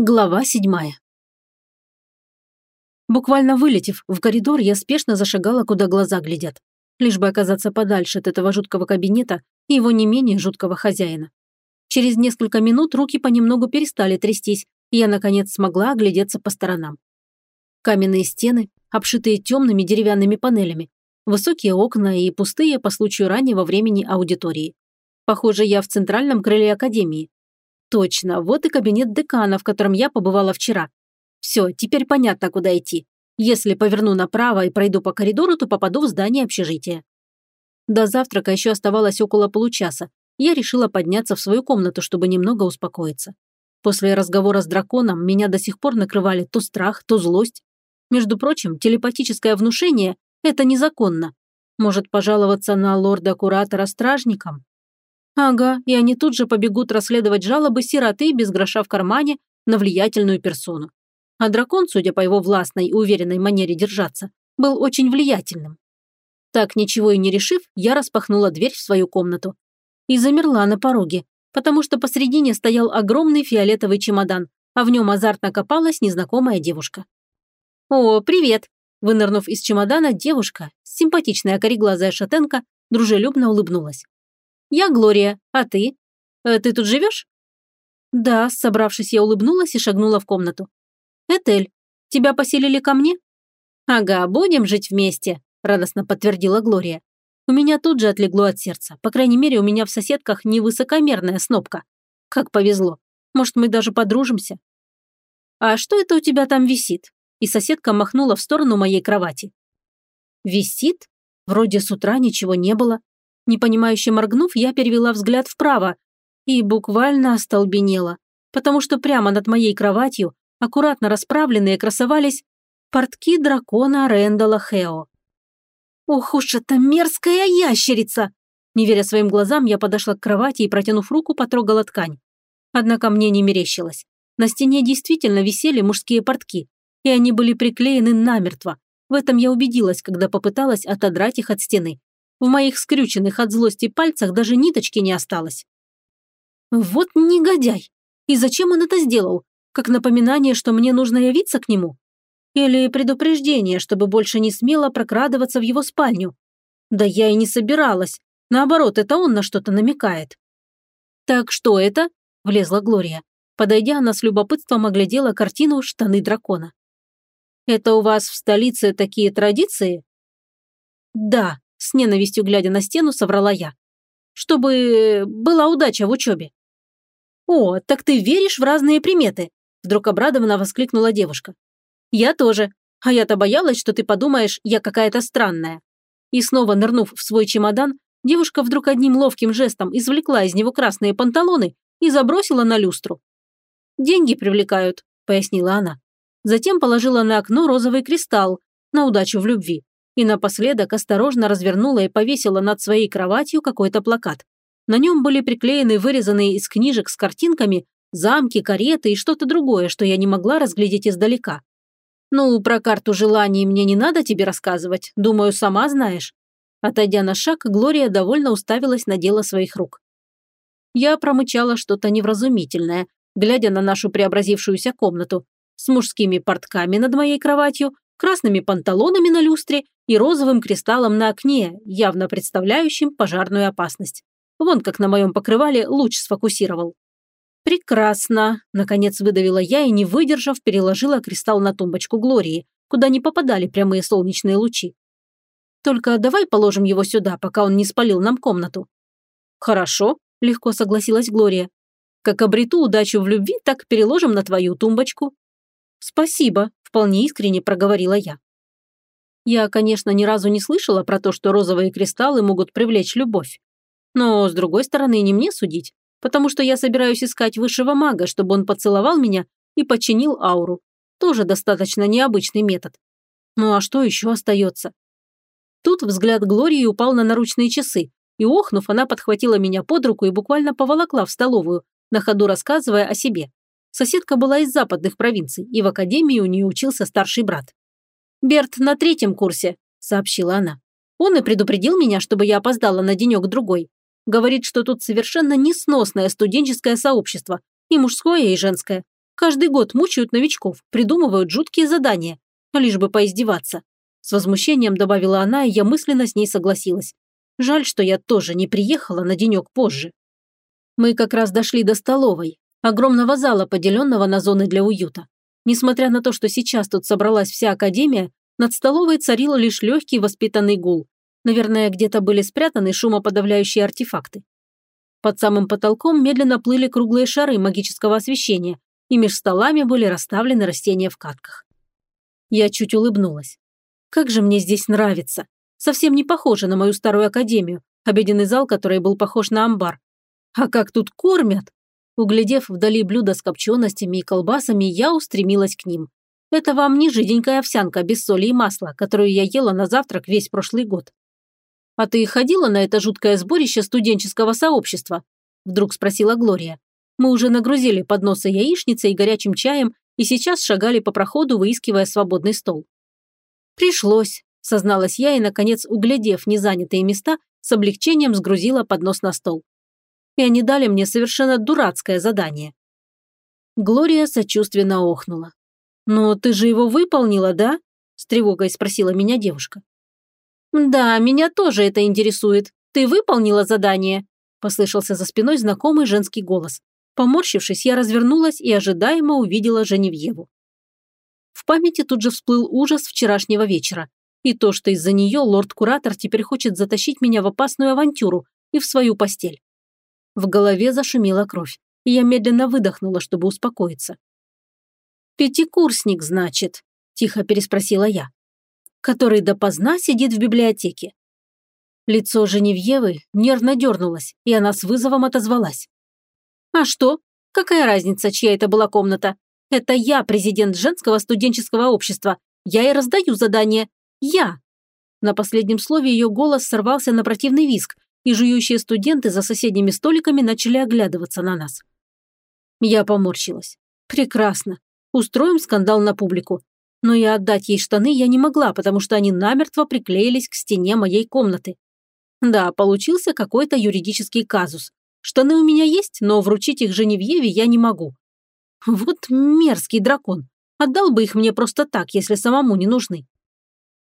Глава седьмая. Буквально вылетев в коридор, я спешно зашагала, куда глаза глядят, лишь бы оказаться подальше от этого жуткого кабинета и его не менее жуткого хозяина. Через несколько минут руки понемногу перестали трястись, и я, наконец, смогла оглядеться по сторонам. Каменные стены, обшитые темными деревянными панелями, высокие окна и пустые по случаю раннего времени аудитории. Похоже, я в центральном крыле академии, Точно, вот и кабинет декана, в котором я побывала вчера. Все, теперь понятно, куда идти. Если поверну направо и пройду по коридору, то попаду в здание общежития. До завтрака еще оставалось около получаса. Я решила подняться в свою комнату, чтобы немного успокоиться. После разговора с драконом меня до сих пор накрывали то страх, то злость. Между прочим, телепатическое внушение – это незаконно. Может пожаловаться на лорда-куратора стражникам? Ага, и они тут же побегут расследовать жалобы сироты без гроша в кармане на влиятельную персону. А дракон, судя по его властной и уверенной манере держаться, был очень влиятельным. Так, ничего и не решив, я распахнула дверь в свою комнату. И замерла на пороге, потому что посредине стоял огромный фиолетовый чемодан, а в нем азартно копалась незнакомая девушка. «О, привет!» Вынырнув из чемодана, девушка, симпатичная кореглазая шатенка, дружелюбно улыбнулась. «Я Глория, а ты? Э, ты тут живешь?» «Да», собравшись, я улыбнулась и шагнула в комнату. «Этель, тебя поселили ко мне?» «Ага, будем жить вместе», – радостно подтвердила Глория. У меня тут же отлегло от сердца. По крайней мере, у меня в соседках невысокомерная снопка. Как повезло. Может, мы даже подружимся? «А что это у тебя там висит?» И соседка махнула в сторону моей кровати. «Висит? Вроде с утра ничего не было. Непонимающе моргнув, я перевела взгляд вправо и буквально остолбенела, потому что прямо над моей кроватью, аккуратно расправленные, красовались портки дракона Рэндала Хео. «Ох уж эта мерзкая ящерица!» Не веря своим глазам, я подошла к кровати и, протянув руку, потрогала ткань. Однако мне не мерещилось. На стене действительно висели мужские портки, и они были приклеены намертво. В этом я убедилась, когда попыталась отодрать их от стены. В моих скрюченных от злости пальцах даже ниточки не осталось. Вот негодяй! И зачем он это сделал? Как напоминание, что мне нужно явиться к нему? Или предупреждение, чтобы больше не смело прокрадываться в его спальню? Да я и не собиралась. Наоборот, это он на что-то намекает. «Так что это?» – влезла Глория. Подойдя, она с любопытством оглядела картину «Штаны дракона». «Это у вас в столице такие традиции?» «Да», с ненавистью глядя на стену, соврала я. Чтобы была удача в учебе. «О, так ты веришь в разные приметы?» Вдруг обрадованно воскликнула девушка. «Я тоже. А я-то боялась, что ты подумаешь, я какая-то странная». И снова нырнув в свой чемодан, девушка вдруг одним ловким жестом извлекла из него красные панталоны и забросила на люстру. «Деньги привлекают», – пояснила она. Затем положила на окно розовый кристалл на удачу в любви и напоследок осторожно развернула и повесила над своей кроватью какой-то плакат. На нем были приклеены вырезанные из книжек с картинками замки, кареты и что-то другое, что я не могла разглядеть издалека. «Ну, про карту желаний мне не надо тебе рассказывать, думаю, сама знаешь». Отойдя на шаг, Глория довольно уставилась на дело своих рук. Я промычала что-то невразумительное, глядя на нашу преобразившуюся комнату, с мужскими портками над моей кроватью, красными панталонами на люстре и розовым кристаллом на окне, явно представляющим пожарную опасность. Вон как на моем покрывале луч сфокусировал. «Прекрасно!» – наконец выдавила я и, не выдержав, переложила кристалл на тумбочку Глории, куда не попадали прямые солнечные лучи. «Только давай положим его сюда, пока он не спалил нам комнату». «Хорошо», – легко согласилась Глория. «Как обрету удачу в любви, так переложим на твою тумбочку». «Спасибо», – вполне искренне проговорила я. Я, конечно, ни разу не слышала про то, что розовые кристаллы могут привлечь любовь. Но, с другой стороны, не мне судить, потому что я собираюсь искать высшего мага, чтобы он поцеловал меня и починил ауру. Тоже достаточно необычный метод. Ну а что еще остается? Тут взгляд Глории упал на наручные часы, и охнув, она подхватила меня под руку и буквально поволокла в столовую, на ходу рассказывая о себе. Соседка была из западных провинций, и в академии у нее учился старший брат. «Берт на третьем курсе», – сообщила она. «Он и предупредил меня, чтобы я опоздала на денек-другой. Говорит, что тут совершенно несносное студенческое сообщество, и мужское, и женское. Каждый год мучают новичков, придумывают жуткие задания, лишь бы поиздеваться. С возмущением добавила она, и я мысленно с ней согласилась. Жаль, что я тоже не приехала на денек позже. Мы как раз дошли до столовой, огромного зала, поделенного на зоны для уюта. Несмотря на то, что сейчас тут собралась вся академия, над столовой царил лишь легкий воспитанный гул. Наверное, где-то были спрятаны шумоподавляющие артефакты. Под самым потолком медленно плыли круглые шары магического освещения, и меж столами были расставлены растения в катках. Я чуть улыбнулась. Как же мне здесь нравится. Совсем не похоже на мою старую академию, обеденный зал, который был похож на амбар. А как тут кормят? Углядев вдали блюдо с копченостями и колбасами, я устремилась к ним. Это вам не жиденькая овсянка без соли и масла, которую я ела на завтрак весь прошлый год. «А ты ходила на это жуткое сборище студенческого сообщества?» Вдруг спросила Глория. Мы уже нагрузили подносы яичницей и горячим чаем и сейчас шагали по проходу, выискивая свободный стол. «Пришлось», – созналась я и, наконец, углядев незанятые места, с облегчением сгрузила поднос на стол. И они дали мне совершенно дурацкое задание. Глория сочувственно охнула. «Но ты же его выполнила, да?» – с тревогой спросила меня девушка. «Да, меня тоже это интересует. Ты выполнила задание?» – послышался за спиной знакомый женский голос. Поморщившись, я развернулась и ожидаемо увидела Женевьеву. В памяти тут же всплыл ужас вчерашнего вечера. И то, что из-за нее лорд-куратор теперь хочет затащить меня в опасную авантюру и в свою постель. В голове зашумела кровь, и я медленно выдохнула, чтобы успокоиться. «Пятикурсник, значит?» – тихо переспросила я. «Который допоздна сидит в библиотеке». Лицо Женевьевы нервно дернулось, и она с вызовом отозвалась. А что? Какая разница, чья это была комната? Это я президент женского студенческого общества. Я и раздаю задание. Я. На последнем слове ее голос сорвался на противный визг, и жующие студенты за соседними столиками начали оглядываться на нас. Я поморщилась. Прекрасно. Устроим скандал на публику. Но и отдать ей штаны я не могла, потому что они намертво приклеились к стене моей комнаты. Да, получился какой-то юридический казус. Штаны у меня есть, но вручить их Женевьеве я не могу. Вот мерзкий дракон. Отдал бы их мне просто так, если самому не нужны.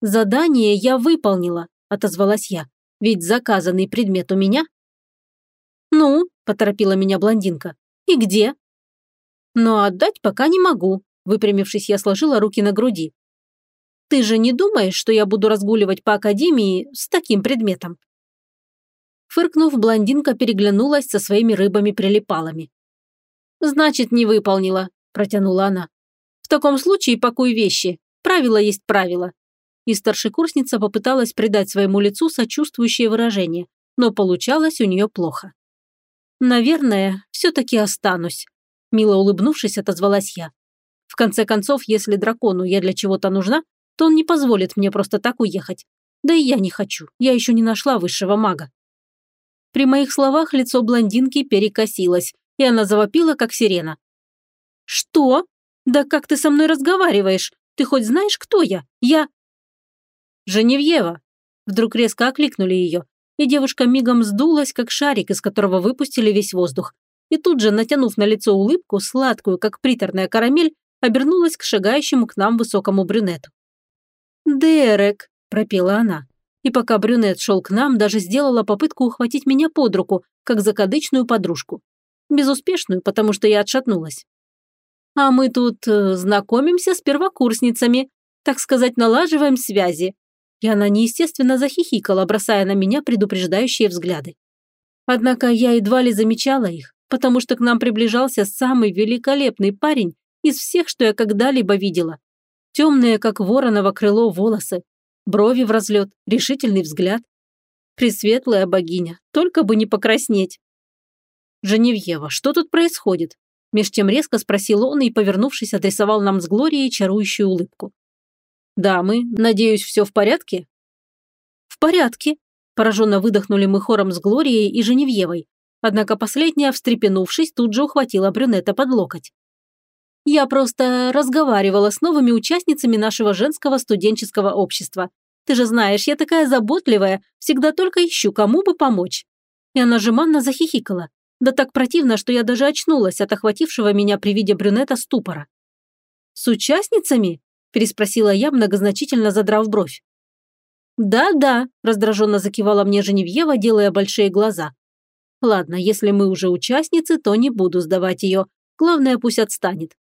Задание я выполнила, отозвалась я. Ведь заказанный предмет у меня. Ну, поторопила меня блондинка. И где? Но отдать пока не могу. Выпрямившись, я сложила руки на груди. Ты же не думаешь, что я буду разгуливать по академии с таким предметом? Фыркнув, блондинка переглянулась со своими рыбами-прилипалами. «Значит, не выполнила», – протянула она. «В таком случае пакуй вещи. Правило есть правило». И старшекурсница попыталась придать своему лицу сочувствующее выражение, но получалось у нее плохо. «Наверное, все-таки останусь», – мило улыбнувшись, отозвалась я. «В конце концов, если дракону я для чего-то нужна, то он не позволит мне просто так уехать. Да и я не хочу, я еще не нашла высшего мага». При моих словах лицо блондинки перекосилось, и она завопила, как сирена. «Что? Да как ты со мной разговариваешь? Ты хоть знаешь, кто я? Я...» «Женевьева!» Вдруг резко окликнули ее, и девушка мигом сдулась, как шарик, из которого выпустили весь воздух. И тут же, натянув на лицо улыбку, сладкую, как приторная карамель, обернулась к шагающему к нам высокому брюнету. «Дерек!» – пропела она и пока брюнет шел к нам, даже сделала попытку ухватить меня под руку, как закадычную подружку. Безуспешную, потому что я отшатнулась. А мы тут э, знакомимся с первокурсницами, так сказать, налаживаем связи. И она неестественно захихикала, бросая на меня предупреждающие взгляды. Однако я едва ли замечала их, потому что к нам приближался самый великолепный парень из всех, что я когда-либо видела. Темные, как вороново крыло, волосы, брови в разлет, решительный взгляд. Пресветлая богиня, только бы не покраснеть. «Женевьева, что тут происходит?» Меж тем резко спросил он и, повернувшись, адресовал нам с Глорией чарующую улыбку. «Дамы, надеюсь, все в порядке?» «В порядке», – пораженно выдохнули мы хором с Глорией и Женевьевой. Однако последняя, встрепенувшись, тут же ухватила брюнета под локоть. Я просто разговаривала с новыми участницами нашего женского студенческого общества. Ты же знаешь, я такая заботливая, всегда только ищу, кому бы помочь». И она жеманно захихикала. Да так противно, что я даже очнулась от охватившего меня при виде брюнета ступора. «С участницами?» – переспросила я, многозначительно задрав бровь. «Да-да», – раздраженно закивала мне Женевьева, делая большие глаза. «Ладно, если мы уже участницы, то не буду сдавать ее. Главное, пусть отстанет».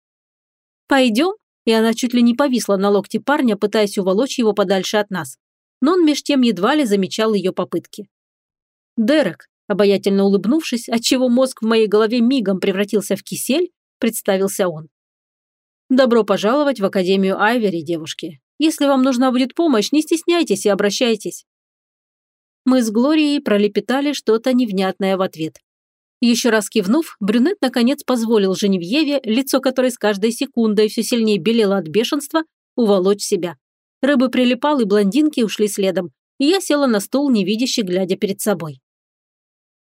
«Пойдем?» И она чуть ли не повисла на локте парня, пытаясь уволочь его подальше от нас. Но он меж тем едва ли замечал ее попытки. «Дерек», обаятельно улыбнувшись, отчего мозг в моей голове мигом превратился в кисель, представился он. «Добро пожаловать в Академию Айвери, девушки. Если вам нужна будет помощь, не стесняйтесь и обращайтесь». Мы с Глорией пролепетали что-то невнятное в ответ. Еще раз кивнув, брюнет наконец позволил Женевьеве, лицо которой с каждой секундой все сильнее белело от бешенства, уволочь себя. Рыбы прилипал, и блондинки ушли следом, и я села на стул, невидяще глядя перед собой.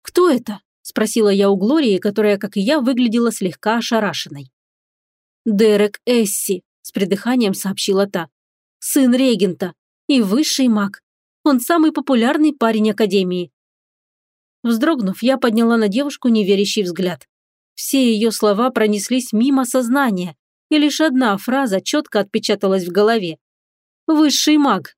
«Кто это?» – спросила я у Глории, которая, как и я, выглядела слегка ошарашенной. «Дерек Эсси», – с придыханием сообщила та. «Сын регента и высший маг. Он самый популярный парень Академии. Вздрогнув, я подняла на девушку неверящий взгляд. Все ее слова пронеслись мимо сознания, и лишь одна фраза четко отпечаталась в голове. «Высший маг.